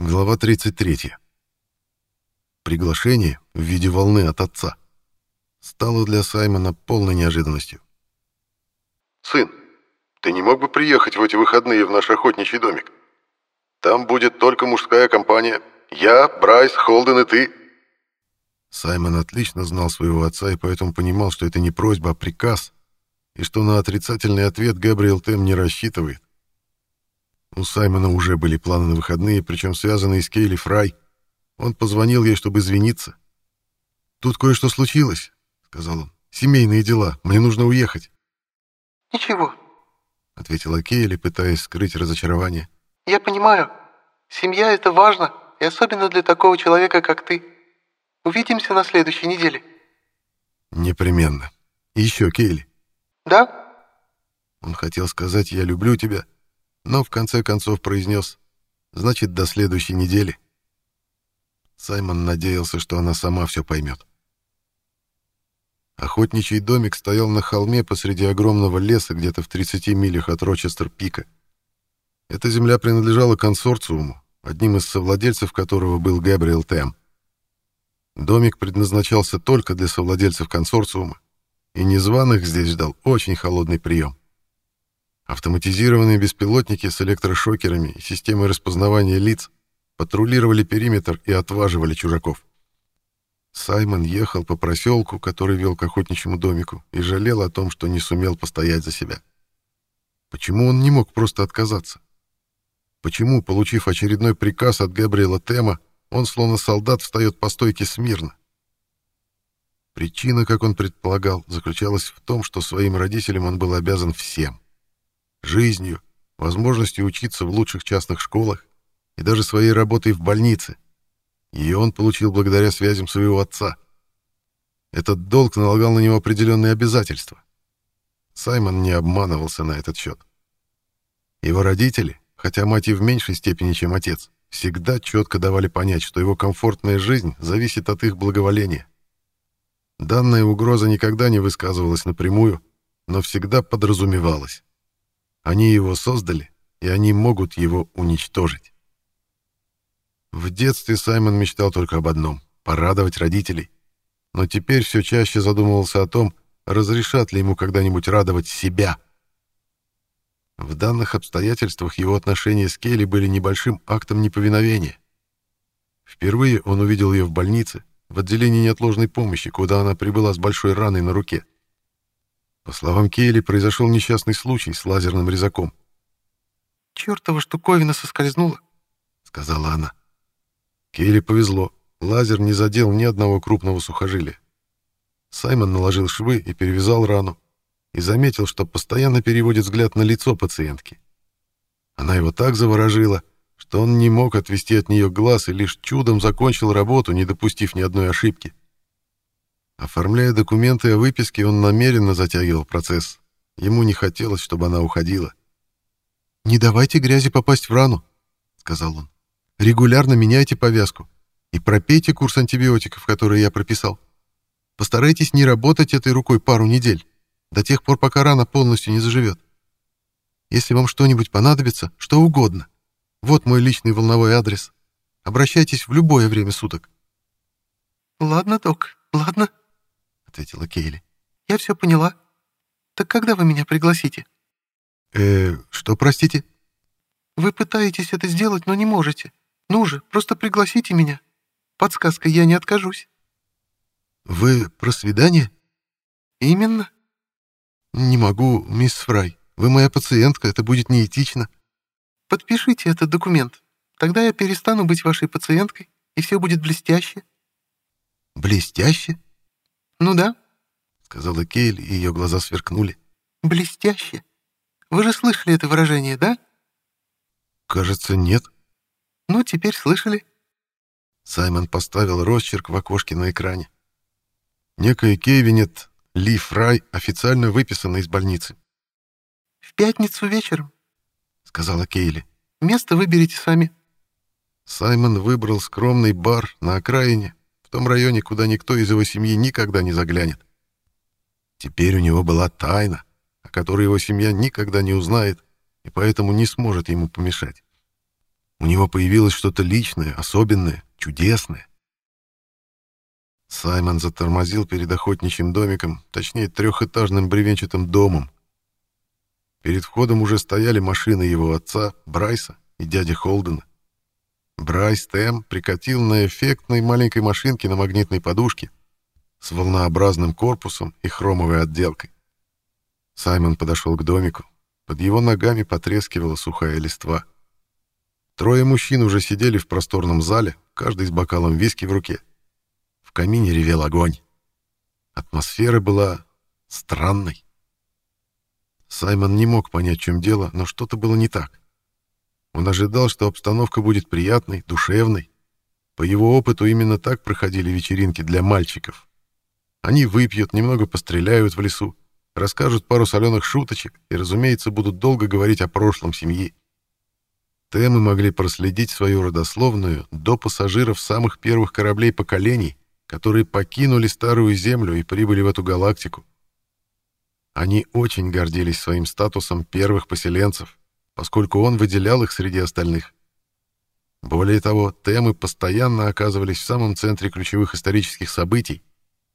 Глава 33. Приглашение в виде волны от отца стало для Саймона полной неожиданностью. «Сын, ты не мог бы приехать в эти выходные в наш охотничий домик? Там будет только мужская компания. Я, Брайс, Холден и ты». Саймон отлично знал своего отца и поэтому понимал, что это не просьба, а приказ, и что на отрицательный ответ Габриэл Тем не рассчитывает. У Саймона уже были планы на выходные, причем связанные с Кейли Фрай. Он позвонил ей, чтобы извиниться. «Тут кое-что случилось», — сказал он. «Семейные дела. Мне нужно уехать». «Ничего», — ответила Кейли, пытаясь скрыть разочарование. «Я понимаю. Семья — это важно, и особенно для такого человека, как ты. Увидимся на следующей неделе». «Непременно. И еще, Кейли». «Да?» Он хотел сказать «я люблю тебя», но в конце концов произнес «Значит, до следующей недели». Саймон надеялся, что она сама все поймет. Охотничий домик стоял на холме посреди огромного леса где-то в 30 милях от Рочестер-Пика. Эта земля принадлежала консорциуму, одним из совладельцев которого был Габриэл Тэм. Домик предназначался только для совладельцев консорциума, и незваных здесь ждал очень холодный прием. Автоматизированные беспилотники с электрошокерами и системой распознавания лиц патрулировали периметр и отваживали чужаков. Саймон ехал по проселку, который вел к охотничьему домику, и жалел о том, что не сумел постоять за себя. Почему он не мог просто отказаться? Почему, получив очередной приказ от Габриэла Тема, он, словно солдат, встает по стойке смирно? Причина, как он предполагал, заключалась в том, что своим родителям он был обязан всем — жизнью, возможностью учиться в лучших частных школах и даже своей работой в больнице. Ее он получил благодаря связям своего отца. Этот долг налагал на него определенные обязательства. Саймон не обманывался на этот счет. Его родители, хотя мать и в меньшей степени, чем отец, всегда четко давали понять, что его комфортная жизнь зависит от их благоволения. Данная угроза никогда не высказывалась напрямую, но всегда подразумевалась. Они его создали, и они могут его уничтожить. В детстве Саймон мечтал только об одном — порадовать родителей. Но теперь все чаще задумывался о том, разрешат ли ему когда-нибудь радовать себя. В данных обстоятельствах его отношения с Келли были небольшим актом неповиновения. Впервые он увидел ее в больнице, в отделении неотложной помощи, куда она прибыла с большой раной на руке. По словам Кейли, произошел несчастный случай с лазерным резаком. «Чёртова штуковина соскользнула», — сказала она. Кейли повезло. Лазер не задел ни одного крупного сухожилия. Саймон наложил швы и перевязал рану. И заметил, что постоянно переводит взгляд на лицо пациентки. Она его так заворожила, что он не мог отвести от нее глаз и лишь чудом закончил работу, не допустив ни одной ошибки. Оформляя документы о выписке, он намеренно затягивал процесс. Ему не хотелось, чтобы она уходила. «Не давайте грязи попасть в рану», — сказал он. «Регулярно меняйте повязку и пропейте курс антибиотиков, который я прописал. Постарайтесь не работать этой рукой пару недель, до тех пор, пока рана полностью не заживет. Если вам что-нибудь понадобится, что угодно, вот мой личный волновой адрес. Обращайтесь в любое время суток». «Ладно, док, ладно», ответила Кейли. «Я все поняла. Так когда вы меня пригласите?» «Э, что, простите?» «Вы пытаетесь это сделать, но не можете. Ну же, просто пригласите меня. Подсказкой я не откажусь». «Вы про свидание?» «Именно». «Не могу, мисс Фрай. Вы моя пациентка, это будет неэтично». «Подпишите этот документ. Тогда я перестану быть вашей пациенткой, и все будет блестяще». «Блестяще?» «Ну да», — сказала Кейли, и ее глаза сверкнули. «Блестяще. Вы же слышали это выражение, да?» «Кажется, нет». «Ну, теперь слышали». Саймон поставил росчерк в окошке на экране. Некая Кевинет Ли Фрай официально выписана из больницы. «В пятницу вечером», — сказала Кейли. «Место выберите сами». Саймон выбрал скромный бар на окраине, в том районе, куда никто из его семьи никогда не заглянет. Теперь у него была тайна, о которой его семья никогда не узнает и поэтому не сможет ему помешать. У него появилось что-то личное, особенное, чудесное. Саймон затормозил перед охотничьим домиком, точнее, трехэтажным бревенчатым домом. Перед входом уже стояли машины его отца, Брайса и дяди Холдена. Брайс Тэм прикатил на эффектной маленькой машинке на магнитной подушке с волнообразным корпусом и хромовой отделкой. Саймон подошел к домику. Под его ногами потрескивала сухая листва. Трое мужчин уже сидели в просторном зале, каждый с бокалом виски в руке. В камине ревел огонь. Атмосфера была странной. Саймон не мог понять, в чем дело, но что-то было не так. Он ожидал, что обстановка будет приятной, душевной. По его опыту именно так проходили вечеринки для мальчиков. Они выпьют, немного постреляют в лесу, расскажут пару соленых шуточек и, разумеется, будут долго говорить о прошлом семьи. Темы могли проследить свою родословную до пассажиров самых первых кораблей поколений, которые покинули Старую Землю и прибыли в эту галактику. Они очень гордились своим статусом первых поселенцев, поскольку он выделял их среди остальных. Более того, темы постоянно оказывались в самом центре ключевых исторических событий,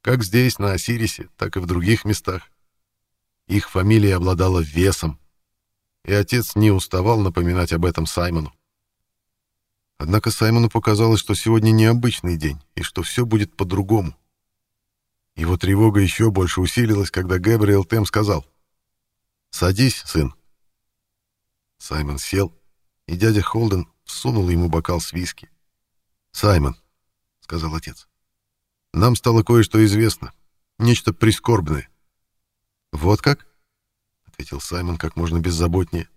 как здесь, на Осирисе, так и в других местах. Их фамилия обладала весом, и отец не уставал напоминать об этом Саймону. Однако Саймону показалось, что сегодня необычный день, и что все будет по-другому. Его тревога еще больше усилилась, когда Гэбриэл Тем сказал «Садись, сын». Саймон сел, и дядя Холден всунул ему бокал с виски. «Саймон», — сказал отец, — «нам стало кое-что известно, нечто прискорбное». «Вот как?» — ответил Саймон как можно беззаботнее.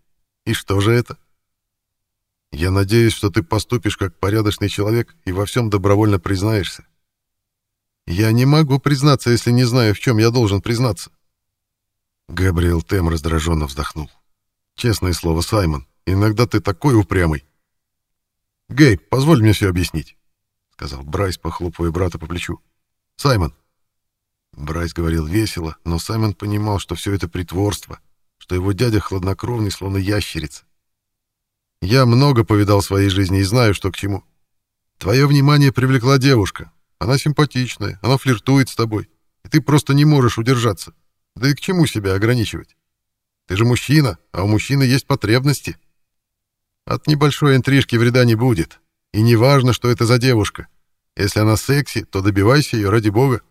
«И что же это?» «Я надеюсь, что ты поступишь как порядочный человек и во всем добровольно признаешься. Я не могу признаться, если не знаю, в чем я должен признаться. Габриэл Тем раздраженно вздохнул. Честное слово, Саймон, иногда ты такой упрямый. Гейб, позволь мне все объяснить, сказал Брайс, похлопывая брата по плечу. Саймон. Брайс говорил весело, но Саймон понимал, что все это притворство, что его дядя хладнокровный, словно ящерица. Я много повидал в своей жизни и знаю, что к чему. Твое внимание привлекла девушка, она симпатичная, она флиртует с тобой, и ты просто не можешь удержаться. Да и к чему себя ограничивать? Ты же мужчина, а у мужчины есть потребности. От небольшой интрижки вреда не будет. И не важно, что это за девушка. Если она секси, то добивайся ее ради бога.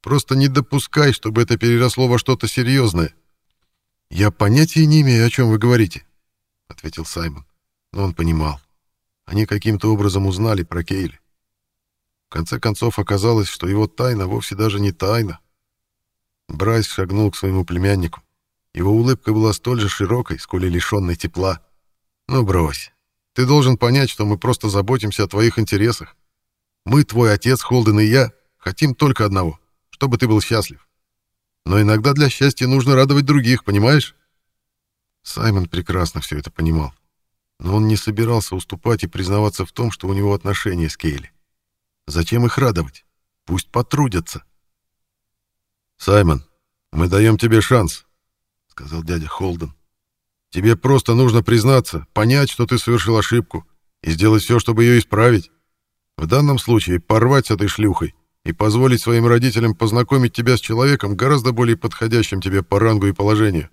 Просто не допускай, чтобы это переросло во что-то серьезное. «Я понятия не имею, о чем вы говорите», — ответил Саймон. Но он понимал. Они каким-то образом узнали про Кейли. В конце концов оказалось, что его тайна вовсе даже не тайна. Брайс шагнул к своему племяннику. Его улыбка была столь же широкой, сколь и лишенной тепла. «Ну, брось. Ты должен понять, что мы просто заботимся о твоих интересах. Мы, твой отец, Холден и я, хотим только одного — чтобы ты был счастлив. Но иногда для счастья нужно радовать других, понимаешь?» Саймон прекрасно все это понимал. Но он не собирался уступать и признаваться в том, что у него отношения с Кейли. Зачем их радовать? Пусть потрудятся. «Саймон, мы даем тебе шанс», — сказал дядя Холден. «Тебе просто нужно признаться, понять, что ты совершил ошибку, и сделать все, чтобы ее исправить. В данном случае порвать с этой шлюхой и позволить своим родителям познакомить тебя с человеком, гораздо более подходящим тебе по рангу и положению.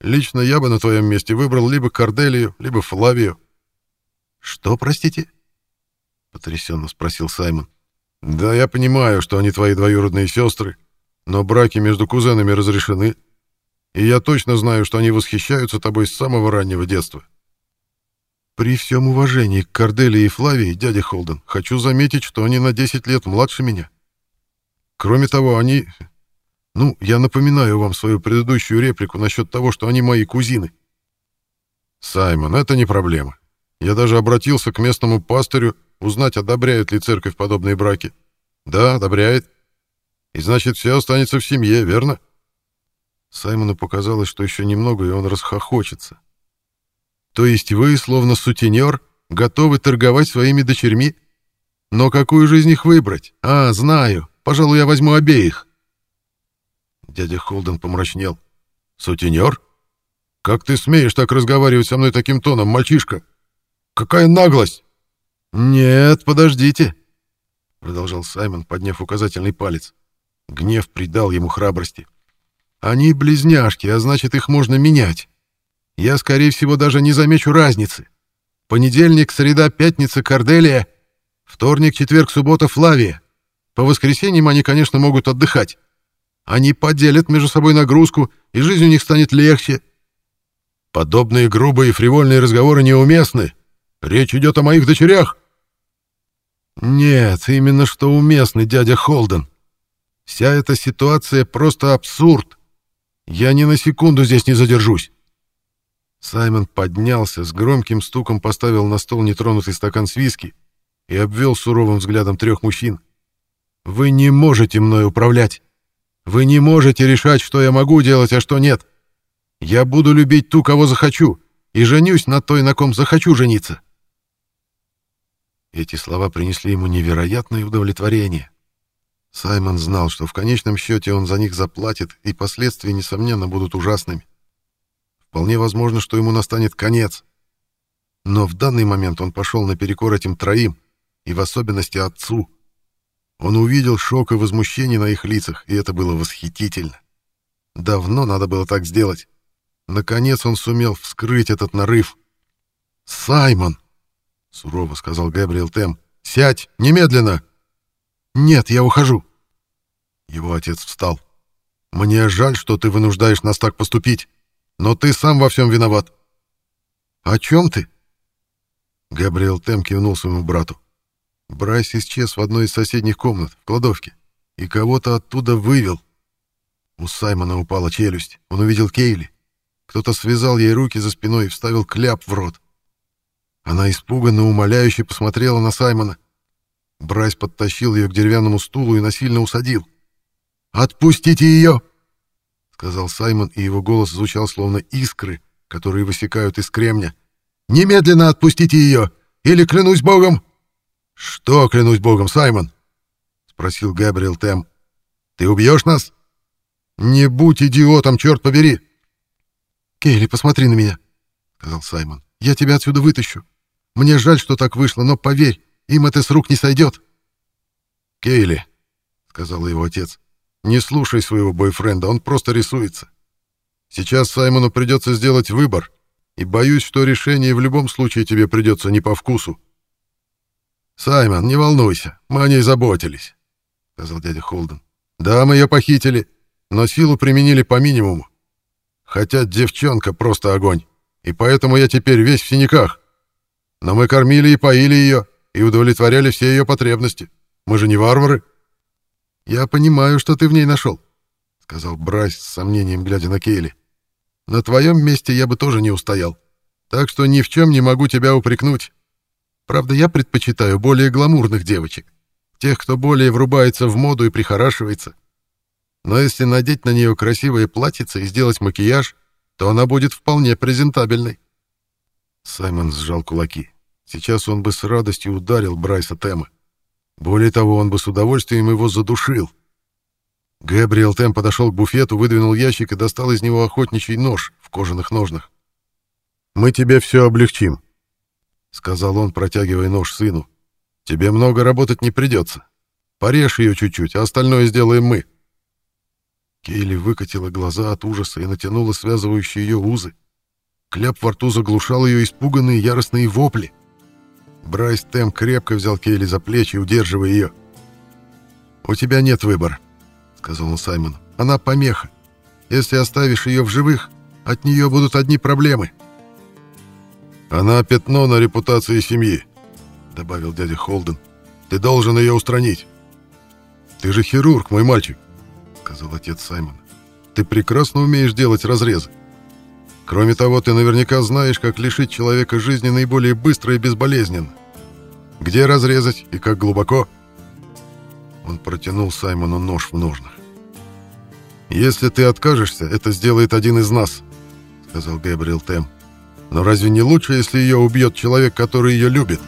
Лично я бы на твоем месте выбрал либо Корделию, либо Флавию». «Что, простите?» — потрясенно спросил Саймон. «Да, я понимаю, что они твои двоюродные сестры, но браки между кузенами разрешены, и я точно знаю, что они восхищаются тобой с самого раннего детства». «При всем уважении к Корделии и Флавии, дядя Холден, хочу заметить, что они на 10 лет младше меня. Кроме того, они... Ну, я напоминаю вам свою предыдущую реплику насчет того, что они мои кузины». «Саймон, это не проблема. Я даже обратился к местному пастырю, узнать, одобряет ли церковь подобные браки. Да, одобряет. И значит, все останется в семье, верно? Саймону показалось, что еще немного, и он расхохочется. То есть вы, словно сутенер, готовы торговать своими дочерьми? Но какую же из них выбрать? А, знаю. Пожалуй, я возьму обеих. Дядя Холден помрачнел. Сутенер? Как ты смеешь так разговаривать со мной таким тоном, мальчишка? какая наглость!» «Нет, подождите!» — продолжал Саймон, подняв указательный палец. Гнев придал ему храбрости. «Они близняшки, а значит, их можно менять. Я, скорее всего, даже не замечу разницы. Понедельник, среда, пятница — Корделия, вторник, четверг, суббота — Флавия. По воскресеньям они, конечно, могут отдыхать. Они поделят между собой нагрузку, и жизнь у них станет легче. Подобные грубые и фривольные разговоры неуместны. Речь идет о моих дочерях. Нет, именно что уместный дядя Холден. Вся эта ситуация просто абсурд. Я ни на секунду здесь не задержусь. Саймон поднялся, с громким стуком поставил на стол нетронутый стакан с виски и обвел суровым взглядом трех мужчин. «Вы не можете мной управлять. Вы не можете решать, что я могу делать, а что нет. Я буду любить ту, кого захочу, и женюсь на той, на ком захочу жениться. Эти слова принесли ему невероятное удовлетворение. Саймон знал, что в конечном счете он за них заплатит, и последствия, несомненно, будут ужасными. Вполне возможно, что ему настанет конец. Но в данный момент он пошел наперекор этим троим, и в особенности отцу. Он увидел шок и возмущение на их лицах, и это было восхитительно. Давно надо было так сделать. Наконец он сумел вскрыть этот нарыв. «Саймон!» — сурово сказал Габриэл Тем. «Сядь! Немедленно!» «Нет, я ухожу!» Его отец встал. «Мне жаль, что ты вынуждаешь нас так поступить, но ты сам во всем виноват». «О чем ты?» Габриэл Тем кивнул своему брату. Брайс исчез в одной из соседних комнат, в кладовке, и кого-то оттуда вывел. У Саймона упала челюсть. Он увидел Кейли. Кто-то связал ей руки за спиной и вставил кляп в рот. Она испуганно, умоляюще посмотрела на Саймона. Брайс подтащил ее к деревянному стулу и насильно усадил. «Отпустите ее!» — сказал Саймон, и его голос звучал словно искры, которые высекают из кремня. «Немедленно отпустите ее! Или клянусь богом!» «Что клянусь богом, Саймон?» — спросил Габриэл Тем. «Ты убьешь нас?» «Не будь идиотом, черт побери!» «Кейли, посмотри на меня», — сказал Саймон. «Я тебя отсюда вытащу. Мне жаль, что так вышло, но поверь, им это с рук не сойдет. Кейли, сказал его отец, не слушай своего бойфренда, он просто рисуется. Сейчас Саймону придется сделать выбор, и боюсь, что решение в любом случае тебе придется не по вкусу. Саймон, не волнуйся, мы о ней заботились, сказал дядя Холден. Да, мы ее похитили, но силу применили по минимуму. Хотя девчонка просто огонь, и поэтому я теперь весь в синяках. Но мы кормили и поили ее, и удовлетворяли все ее потребности. Мы же не варвары. Я понимаю, что ты в ней нашел, — сказал Брайс с сомнением, глядя на Кейли. На твоем месте я бы тоже не устоял. Так что ни в чем не могу тебя упрекнуть. Правда, я предпочитаю более гламурных девочек. Тех, кто более врубается в моду и прихорашивается. Но если надеть на нее красивое платьице и сделать макияж, то она будет вполне презентабельной. Саймон сжал кулаки. Сейчас он бы с радостью ударил Брайса Тема. Более того, он бы с удовольствием его задушил. Габриэл Тем подошел к буфету, выдвинул ящик и достал из него охотничий нож в кожаных ножнах. «Мы тебе все облегчим», — сказал он, протягивая нож сыну. «Тебе много работать не придется. Порежь ее чуть-чуть, а остальное сделаем мы». Кейли выкатила глаза от ужаса и натянула связывающие ее узы. Кляп во рту заглушал ее испуганные яростные вопли. Брайс Тем крепко взял Кейли за плечи, удерживая ее. «У тебя нет выбора», — сказал он Саймону. «Она помеха. Если оставишь ее в живых, от нее будут одни проблемы». «Она пятно на репутации семьи», — добавил дядя Холден. «Ты должен ее устранить». «Ты же хирург, мой мальчик», — сказал отец Саймона. «Ты прекрасно умеешь делать разрезы. Кроме того, ты наверняка знаешь, как лишить человека жизни наиболее быстро и безболезненно. Где разрезать и как глубоко?» Он протянул Саймону нож в ножнах. «Если ты откажешься, это сделает один из нас», — сказал Гэбриэл Тем. «Но разве не лучше, если ее убьет человек, который ее любит?»